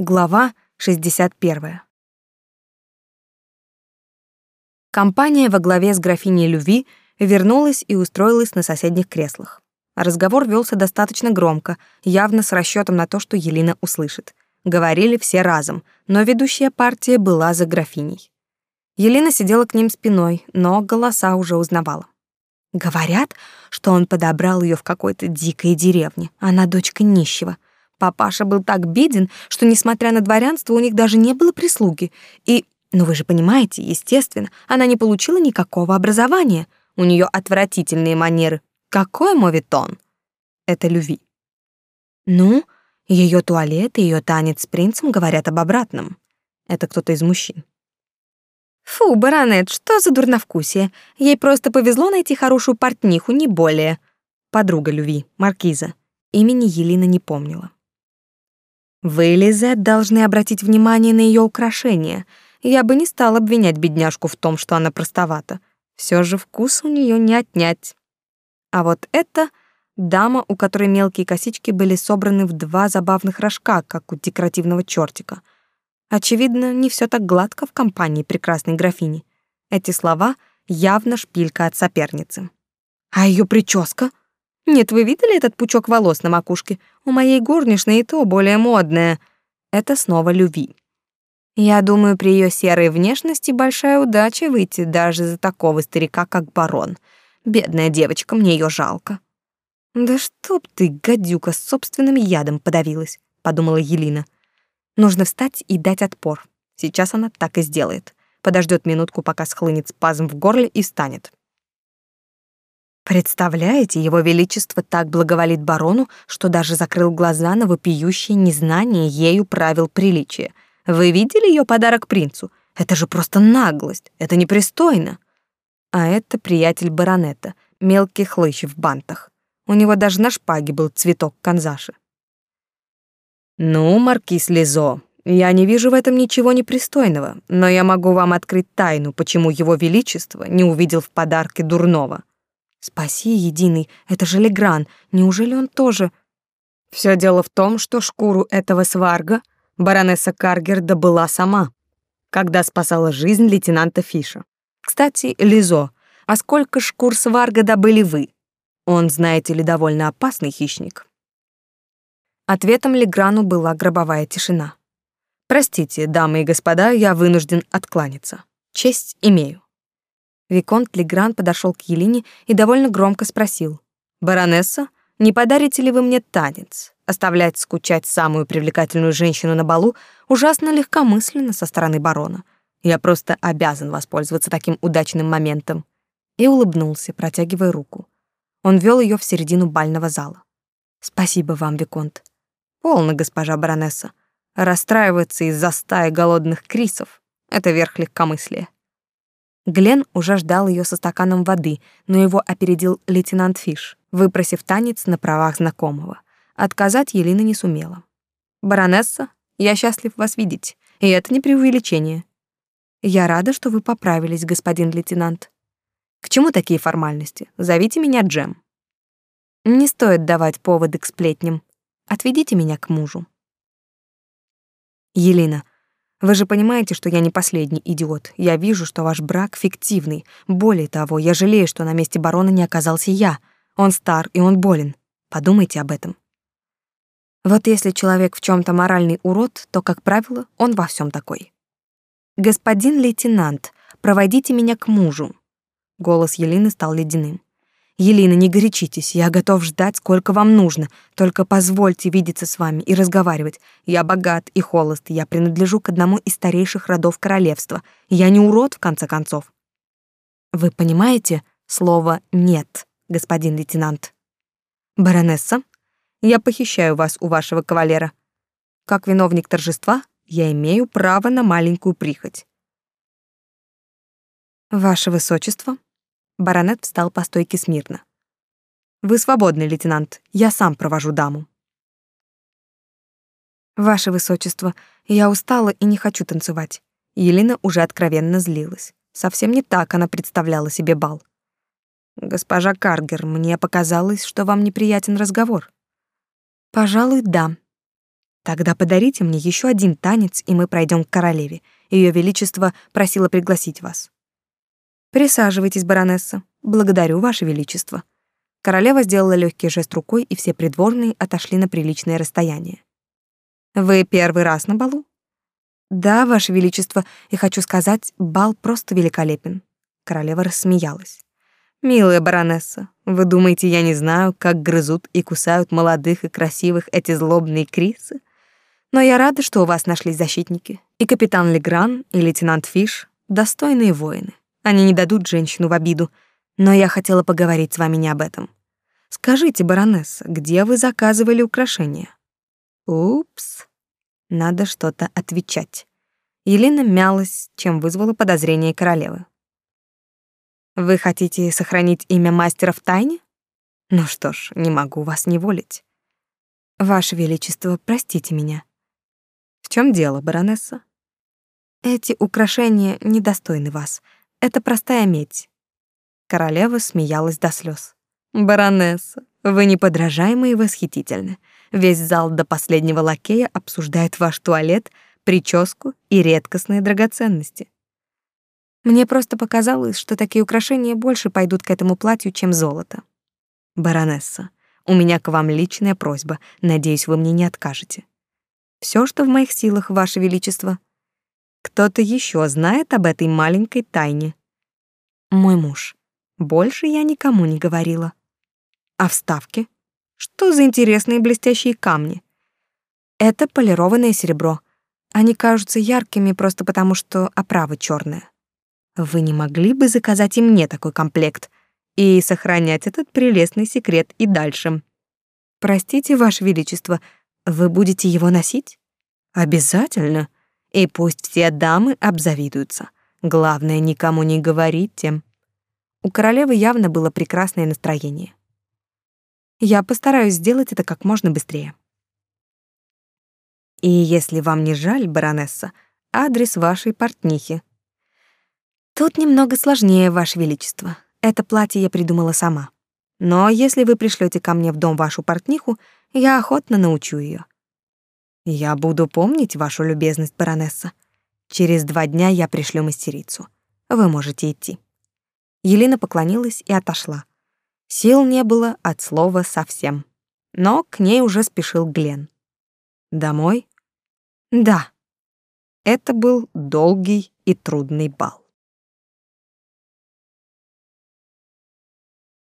Глава 61. Компания во главе с графиней Люви вернулась и устроилась на соседних креслах. Разговор велся достаточно громко, явно с расчетом на то, что Елена услышит. Говорили все разом, но ведущая партия была за графиней. Елена сидела к ним спиной, но голоса уже узнавала. Говорят, что он подобрал ее в какой-то дикой деревне. Она дочка нищего — Папаша был так беден, что, несмотря на дворянство, у них даже не было прислуги. И, ну вы же понимаете, естественно, она не получила никакого образования. У нее отвратительные манеры. Какой моветон? Это Люви. Ну, ее туалет и ее танец с принцем говорят об обратном. Это кто-то из мужчин. Фу, баронет, что за дурновкусие? Ей просто повезло найти хорошую портниху, не более. Подруга Люви, маркиза. Имени Елена не помнила. Вы, Лизет, должны обратить внимание на ее украшения. Я бы не стал обвинять бедняжку в том, что она простовата. Все же вкус у нее не отнять. А вот это дама, у которой мелкие косички были собраны в два забавных рожка, как у декоративного чертика. Очевидно, не все так гладко в компании прекрасной графини. Эти слова явно шпилька от соперницы. А ее прическа? Нет, вы видели этот пучок волос на макушке? У моей горничной и то более модное. Это снова Люви. Я думаю, при ее серой внешности большая удача выйти даже за такого старика, как барон. Бедная девочка, мне ее жалко. Да чтоб ты, гадюка, с собственным ядом подавилась, подумала Елина. Нужно встать и дать отпор. Сейчас она так и сделает. Подождет минутку, пока схлынет спазм в горле и встанет. Представляете, его величество так благоволит барону, что даже закрыл глаза на вопиющее незнание ею правил приличия. Вы видели ее подарок принцу? Это же просто наглость, это непристойно. А это приятель баронета, мелкий хлыщ в бантах. У него даже на шпаге был цветок канзаши. Ну, маркиз Лизо, я не вижу в этом ничего непристойного, но я могу вам открыть тайну, почему его величество не увидел в подарке дурного. Спаси, единый, это же Легран. Неужели он тоже? Все дело в том, что шкуру этого сварга баронесса Каргер добыла сама, когда спасала жизнь лейтенанта Фиша. Кстати, Лизо, а сколько шкур сварга добыли вы? Он, знаете ли, довольно опасный хищник. Ответом Леграну была гробовая тишина. Простите, дамы и господа, я вынужден откланяться. Честь имею. Виконт Легран подошел к Елине и довольно громко спросил. «Баронесса, не подарите ли вы мне танец? Оставлять скучать самую привлекательную женщину на балу ужасно легкомысленно со стороны барона. Я просто обязан воспользоваться таким удачным моментом». И улыбнулся, протягивая руку. Он вел ее в середину бального зала. «Спасибо вам, Виконт». «Полно, госпожа баронесса. Расстраиваться из-за стаи голодных крисов — это верх легкомыслия». Глен уже ждал ее со стаканом воды, но его опередил лейтенант Фиш, выпросив танец на правах знакомого. Отказать Елена не сумела. «Баронесса, я счастлив вас видеть, и это не преувеличение». «Я рада, что вы поправились, господин лейтенант». «К чему такие формальности? Зовите меня Джем». «Не стоит давать поводы к сплетням. Отведите меня к мужу». «Елена, вы же понимаете, что я не последний идиот. Я вижу, что ваш брак фиктивный. Более того, я жалею, что на месте барона не оказался я. Он стар, и он болен. Подумайте об этом. Вот если человек в чем то моральный урод, то, как правило, он во всем такой. «Господин лейтенант, проводите меня к мужу». Голос Елены стал ледяным. Елена, не горячитесь, я готов ждать, сколько вам нужно. Только позвольте видеться с вами и разговаривать. Я богат и холост, я принадлежу к одному из старейших родов королевства. Я не урод, в конце концов. Вы понимаете слово «нет», господин лейтенант? Баронесса, я похищаю вас у вашего кавалера. Как виновник торжества я имею право на маленькую прихоть. Ваше высочество, Баронет встал по стойке смирно. Вы свободны, лейтенант. Я сам провожу даму. Ваше высочество, я устала и не хочу танцевать. Елена уже откровенно злилась. Совсем не так она представляла себе бал. Госпожа Каргер, мне показалось, что вам неприятен разговор. Пожалуй, да. Тогда подарите мне еще один танец, и мы пройдем к королеве. Ее величество просило пригласить вас. Присаживайтесь, баронесса. Благодарю, ваше величество. Королева сделала легкий жест рукой, и все придворные отошли на приличное расстояние. Вы первый раз на балу? Да, ваше величество, и хочу сказать, бал просто великолепен. Королева рассмеялась. Милая баронесса, вы думаете, я не знаю, как грызут и кусают молодых и красивых эти злобные крисы? Но я рада, что у вас нашлись защитники. И капитан Легран, и лейтенант Фиш — достойные воины. Они не дадут женщину в обиду. Но я хотела поговорить с вами не об этом. Скажите, баронесса, где вы заказывали украшения? Упс. Надо что-то отвечать. Елена мялась, чем вызвала подозрение королевы. Вы хотите сохранить имя мастера в тайне? Ну что ж, не могу вас не волить. Ваше величество, простите меня. В чем дело, баронесса? Эти украшения недостойны вас. Это простая медь. Королева смеялась до слез. Баронесса, вы неподражаемы и восхитительны. Весь зал до последнего лакея обсуждает ваш туалет, прическу и редкостные драгоценности. Мне просто показалось, что такие украшения больше пойдут к этому платью, чем золото. Баронесса, у меня к вам личная просьба. Надеюсь, вы мне не откажете. Все, что в моих силах, ваше величество. Кто-то еще знает об этой маленькой тайне. Мой муж. Больше я никому не говорила. А вставки? Что за интересные блестящие камни? Это полированное серебро. Они кажутся яркими просто потому, что оправа черная. Вы не могли бы заказать и мне такой комплект и сохранять этот прелестный секрет и дальше? Простите, ваше величество, вы будете его носить? Обязательно. И пусть все дамы обзавидуются. Главное, никому не говорите. У королевы явно было прекрасное настроение. Я постараюсь сделать это как можно быстрее. И если вам не жаль, баронесса, адрес вашей портнихи. Тут немного сложнее, ваше величество. Это платье я придумала сама. Но если вы пришлете ко мне в дом вашу портниху, я охотно научу ее. Я буду помнить вашу любезность, баронесса. Через два дня я пришлю мастерицу. Вы можете идти. Елена поклонилась и отошла. Сил не было от слова совсем. Но к ней уже спешил Глен. Домой? Да. Это был долгий и трудный бал.